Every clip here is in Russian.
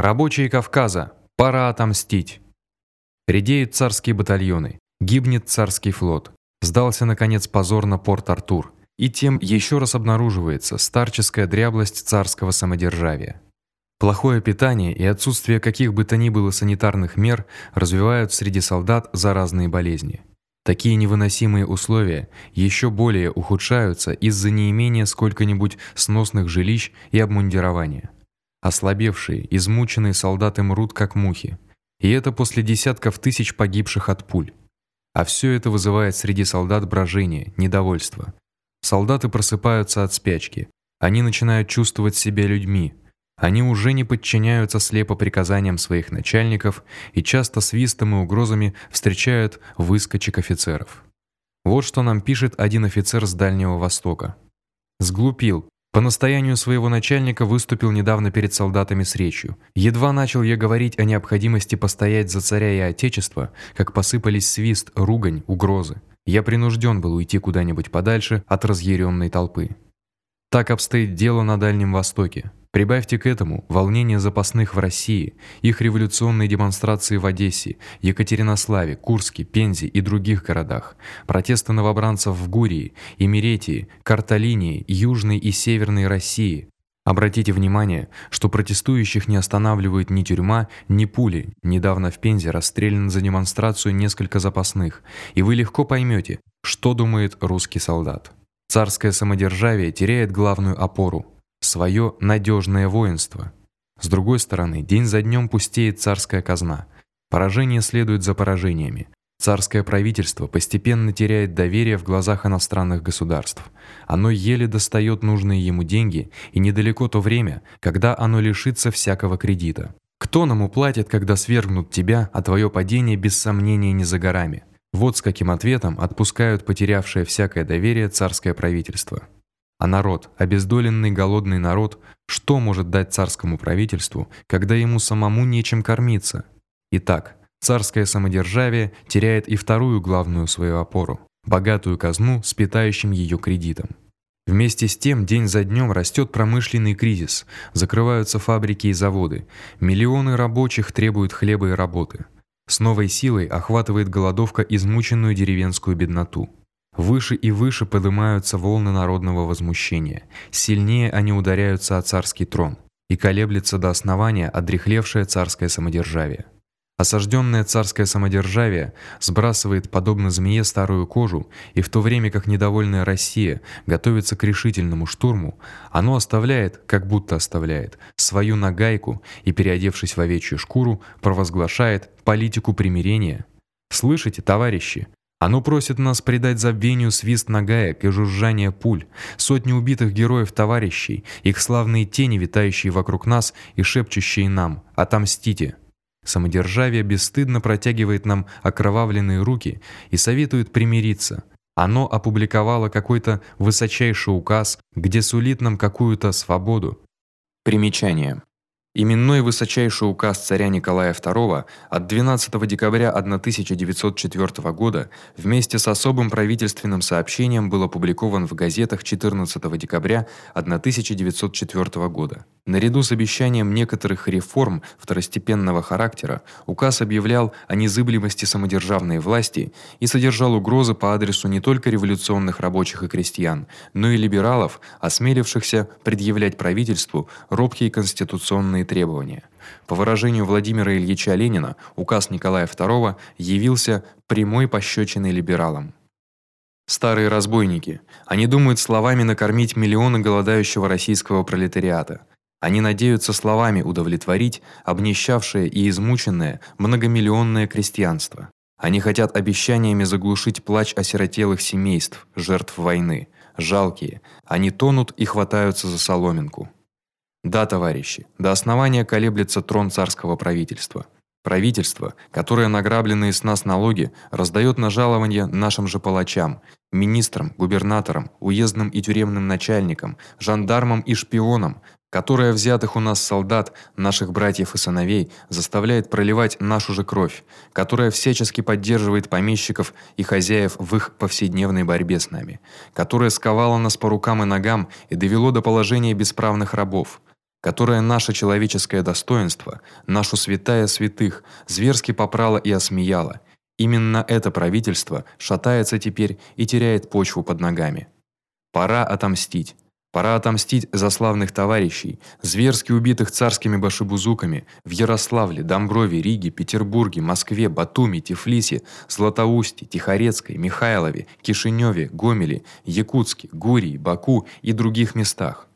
Рабочие Кавказа, пора отомстить. Редеют царские батальоны, гибнет царский флот. Сдался наконец позорно Порт-Артур, и тем еще раз обнаруживается старческая дряблость царского самодержавия. Плохое питание и отсутствие каких бы то ни было санитарных мер развивают среди солдат заразные болезни. Такие невыносимые условия еще более ухудшаются из-за неимения сколько-нибудь сносных жилищ и обмундирования. Ослабевшие, измученные солдаты мрут как мухи, и это после десятков тысяч погибших от пуль. А все это вызывает среди солдат брожение, недовольство. Солдаты просыпаются от спячки. Они начинают чувствовать себя людьми. Они уже не подчиняются слепо приказаниям своих начальников и часто свистом и угрозами встречают выскочек офицеров. Вот что нам пишет один офицер с Дальнего Востока. Сглупил. По настоянию своего начальника выступил недавно перед солдатами с речью. Едва начал я говорить о необходимости постоять за царя и отечество, как посыпались свист, ругань, угрозы. Я принужден был уйти куда-нибудь подальше от разъяренной толпы. Так обстоит дело на Дальнем Востоке. Прибавьте к этому волнение запасных в России, их революционные демонстрации в Одессе, Екатеринославе, Курске, Пензе и других городах, протесты новобранцев в Гурии, Имеретии, Карталинии, Южной и Северной России. Обратите внимание, что протестующих не останавливает ни тюрьма, ни пули. Недавно в Пензе расстреляно за демонстрацию несколько запасных, и вы легко поймете, что думает русский солдат. Царское самодержавие теряет главную опору свое надежное воинство. С другой стороны, день за днем пустеет царская казна. Поражение следует за поражениями. Царское правительство постепенно теряет доверие в глазах иностранных государств. Оно еле достает нужные ему деньги, и недалеко то время, когда оно лишится всякого кредита. Кто нам уплатит, когда свергнут тебя, а твое падение без сомнения не за горами? Вот с каким ответом отпускают потерявшее всякое доверие царское правительство. А народ, обездоленный голодный народ, что может дать царскому правительству, когда ему самому нечем кормиться? Итак, царское самодержавие теряет и вторую главную свою опору богатую казну с питающим ее кредитом. Вместе с тем день за днем растет промышленный кризис, закрываются фабрики и заводы, миллионы рабочих требуют хлеба и работы. С новой силой охватывает голодовка измученную деревенскую бедноту. Выше и выше поднимаются волны народного возмущения. Сильнее они ударяются о царский трон, и колеблется до основания одрехлевшее царское самодержавие. Осажденное царское самодержавие сбрасывает подобно змее старую кожу, и в то время как недовольная Россия готовится к решительному штурму, оно оставляет, как будто оставляет, свою нагайку и переодевшись в овечью шкуру, провозглашает политику примирения. Слышите, товарищи, оно просит нас предать забвению свист нагаек и жужжание пуль, сотни убитых героев-товарищей, их славные тени, витающие вокруг нас и шепчущие нам «Отомстите!». Самодержавие бесстыдно протягивает нам окровавленные руки и советует примириться. Оно опубликовало какой-то высочайший указ, где сулит нам какую-то свободу. Примечание. Именной высочайший указ царя Николая II от 12 декабря 1904 года вместе с особым правительственным сообщением был опубликован в газетах 14 декабря 1904 года. Наряду с обещанием некоторых реформ второстепенного характера, указ объявлял о незыблемости самодержавной власти и содержал угрозы по адресу не только революционных рабочих и крестьян, но и либералов, осмелившихся предъявлять правительству робкие конституционные требования. По выражению Владимира Ильича Ленина, указ Николая II явился прямой пощёчиной либералам. Старые разбойники. Они думают словами накормить миллионы голодающего российского пролетариата. Они надеются словами удовлетворить обнищавшее и измученное многомиллионное крестьянство. Они хотят обещаниями заглушить плач осиротелых семейств, жертв войны. Жалкие, они тонут и хватаются за соломинку. Да, товарищи, до основания колеблется трон царского правительства. Правительство, которое награбленные с нас налоги раздаёт на жалование нашим же палачам, министрам, губернаторам, уездным и тюремным начальникам, жандармам и шпионам, которое взятых у нас солдат, наших братьев и сыновей, заставляет проливать нашу же кровь, которое всячески поддерживает помещиков и хозяев в их повседневной борьбе с нами, которое сковало нас по рукам и ногам и довело до положения бесправных рабов которое наше человеческое достоинство, нашу святая святых зверски попрало и осмеяло. Именно это правительство шатается теперь и теряет почву под ногами. Пора отомстить. Пора отомстить за славных товарищей, зверски убитых царскими башибузуками в Ярославле, Домброве, Риге, Петербурге, Москве, Батуми, Тифлисе, Златоусте, Тихорецкой, Михайлове, Кишиневе, Гомеле, Якутске, Гурии, Баку и других местах.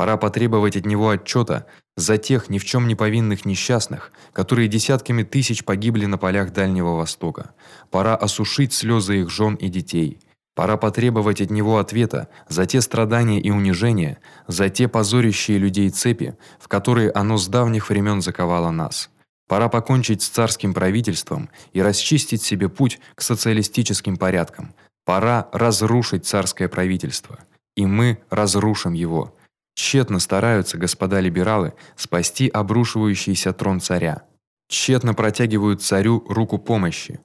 Пора потребовать от него отчёта за тех ни в чём не повинных несчастных, которые десятками тысяч погибли на полях Дальнего Востока. Пора осушить слёзы их жён и детей. Пора потребовать от него ответа за те страдания и унижения, за те позорящие людей цепи, в которые оно с давних времен заковало нас. Пора покончить с царским правительством и расчистить себе путь к социалистическим порядкам. Пора разрушить царское правительство, и мы разрушим его. Тщетно стараются господа либералы спасти обрушивающийся трон царя. Тщетно протягивают царю руку помощи.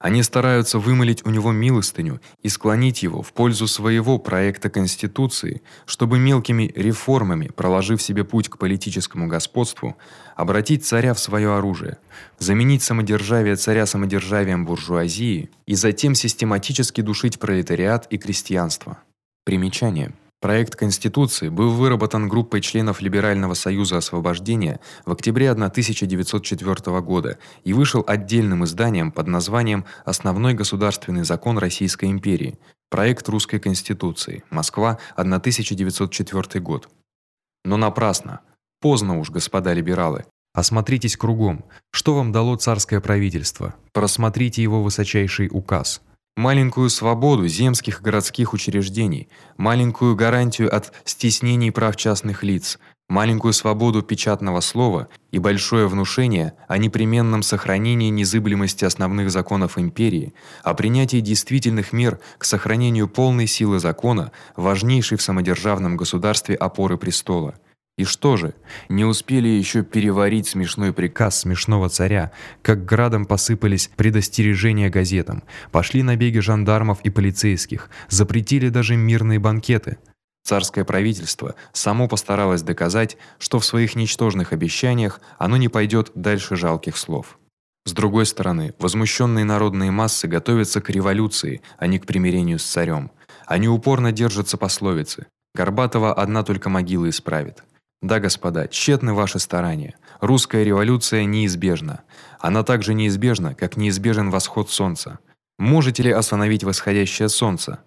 Они стараются вымолить у него милостыню и склонить его в пользу своего проекта конституции, чтобы мелкими реформами, проложив себе путь к политическому господству, обратить царя в своё оружие, заменить самодержавие царя самодержавием буржуазии и затем систематически душить пролетариат и крестьянство. Примечание: Проект конституции был выработан группой членов Либерального союза освобождения в октябре 1904 года и вышел отдельным изданием под названием Основной государственный закон Российской империи. Проект русской конституции. Москва, 1904 год. Но напрасно. Поздно уж, господа либералы. Осмотритесь кругом. Что вам дало царское правительство? Просмотрите его высочайший указ маленькую свободу земских городских учреждений, маленькую гарантию от стеснений прав частных лиц, маленькую свободу печатного слова и большое внушение о непременном сохранении незыблемости основных законов империи, о принятии действительных мер к сохранению полной силы закона, важнейшей в самодержавном государстве опоры престола. И что же? Не успели еще переварить смешной приказ смешного царя, как градом посыпались предостережения газетам, пошли набеги жандармов и полицейских, запретили даже мирные банкеты. Царское правительство само постаралось доказать, что в своих ничтожных обещаниях оно не пойдет дальше жалких слов. С другой стороны, возмущенные народные массы готовятся к революции, а не к примирению с царем. Они упорно держатся пословицы: Горбатова одна только могила исправит. Да, господа, тщетны ваши старания. Русская революция неизбежна. Она также неизбежна, как неизбежен восход солнца. Можете ли остановить восходящее солнце?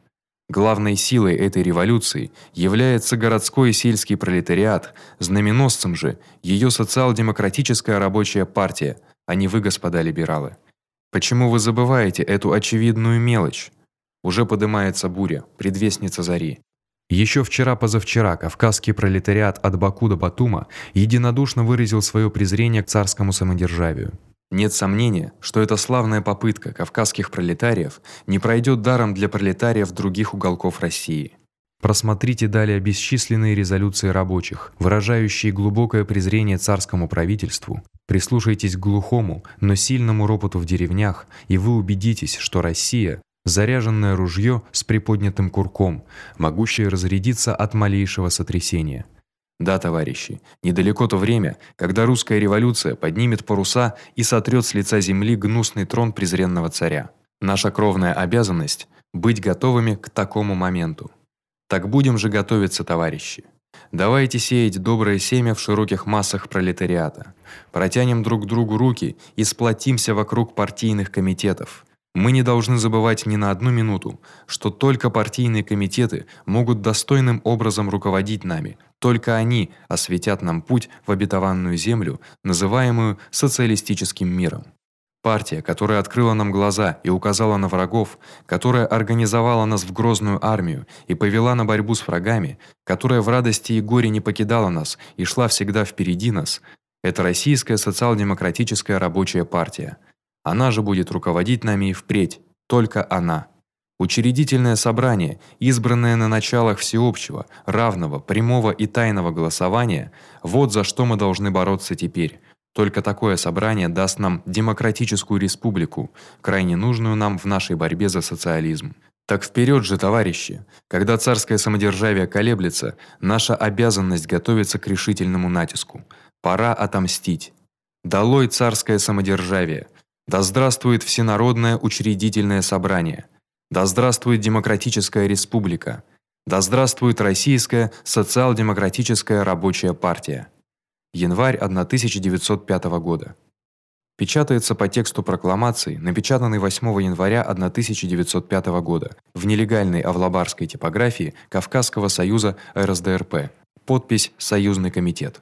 Главной силой этой революции является городской и сельский пролетариат, знаменосцем же её социал-демократическая рабочая партия, а не вы, господа либералы. Почему вы забываете эту очевидную мелочь? Уже поднимается буря, предвестница зари. Еще вчера-позавчера кавказский пролетариат от Баку до Батума единодушно выразил свое презрение к царскому самодержавию. Нет сомнения, что эта славная попытка кавказских пролетариев не пройдет даром для пролетариев других уголков России. Просмотрите далее бесчисленные резолюции рабочих, выражающие глубокое презрение царскому правительству. Прислушайтесь к глухому, но сильному ропоту в деревнях, и вы убедитесь, что Россия заряженное ружье с приподнятым курком, могущее разрядиться от малейшего сотрясения. Да, товарищи, недалеко то время, когда русская революция поднимет паруса и сотрет с лица земли гнусный трон презренного царя. Наша кровная обязанность быть готовыми к такому моменту. Так будем же готовиться, товарищи. Давайте сеять доброе семя в широких массах пролетариата. Протянем друг другу руки и сплотимся вокруг партийных комитетов. Мы не должны забывать ни на одну минуту, что только партийные комитеты могут достойным образом руководить нами. Только они осветят нам путь в обетованную землю, называемую социалистическим миром. Партия, которая открыла нам глаза и указала на врагов, которая организовала нас в грозную армию и повела на борьбу с врагами, которая в радости и горе не покидала нас и шла всегда впереди нас, это российская социал-демократическая рабочая партия. Она же будет руководить нами и впредь, только она. Учредительное собрание, избранное на началах всеобщего, равного, прямого и тайного голосования, вот за что мы должны бороться теперь. Только такое собрание даст нам демократическую республику, крайне нужную нам в нашей борьбе за социализм. Так вперед же, товарищи. Когда царское самодержавие колеблется, наша обязанность готовиться к решительному натиску. Пора отомстить. Долой царское самодержавие. Да здравствует всенародное учредительное собрание. Да здравствует демократическая республика. Да здравствует Российская социал-демократическая рабочая партия. Январь 1905 года. Печатается по тексту прокламации, напечатанной 8 января 1905 года в нелегальной авлабарской типографии Кавказского союза РСДРП. Подпись Союзный комитет.